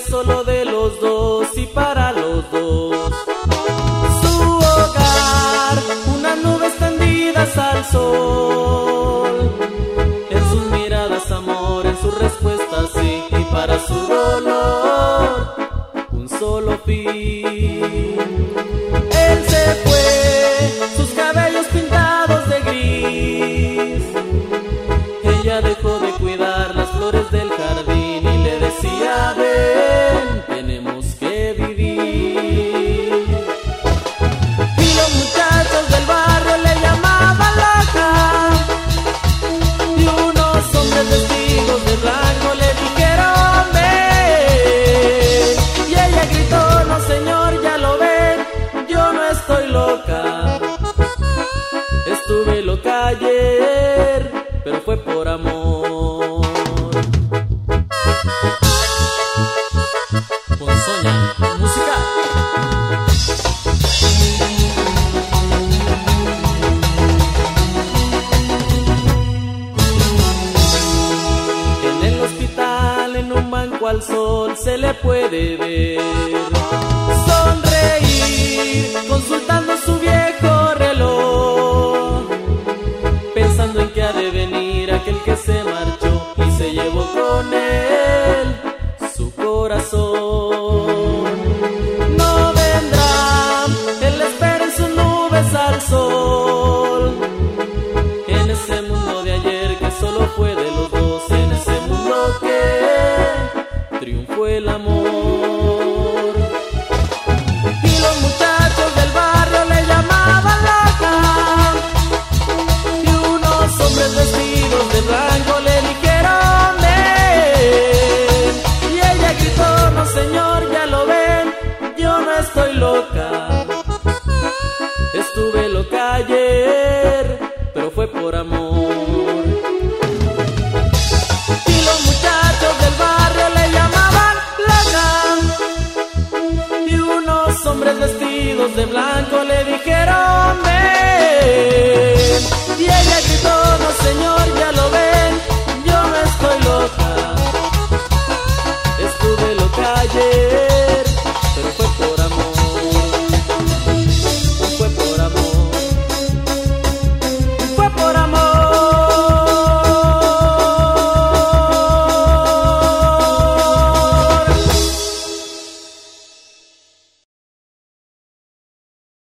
solo de los dos y para los dos. Su hogar, unas nubes tendidas al sol. En sus miradas amor, en sus respuestas sí, y para su dolor, un solo fin. Pero fue por amor. Ponzoña, música. En el hospital, en un banco al sol, se le puede ver triunfó el amor. Y los muchachos del barrio le llamaban loca, y unos hombres vestidos de blanco le dijeron ven, y ella gritó, no señor, ya lo ven, yo no estoy loca. Estuve loca ayer, pero fue por amor. blanco le dijeron ven. Y ella gritó, no señor.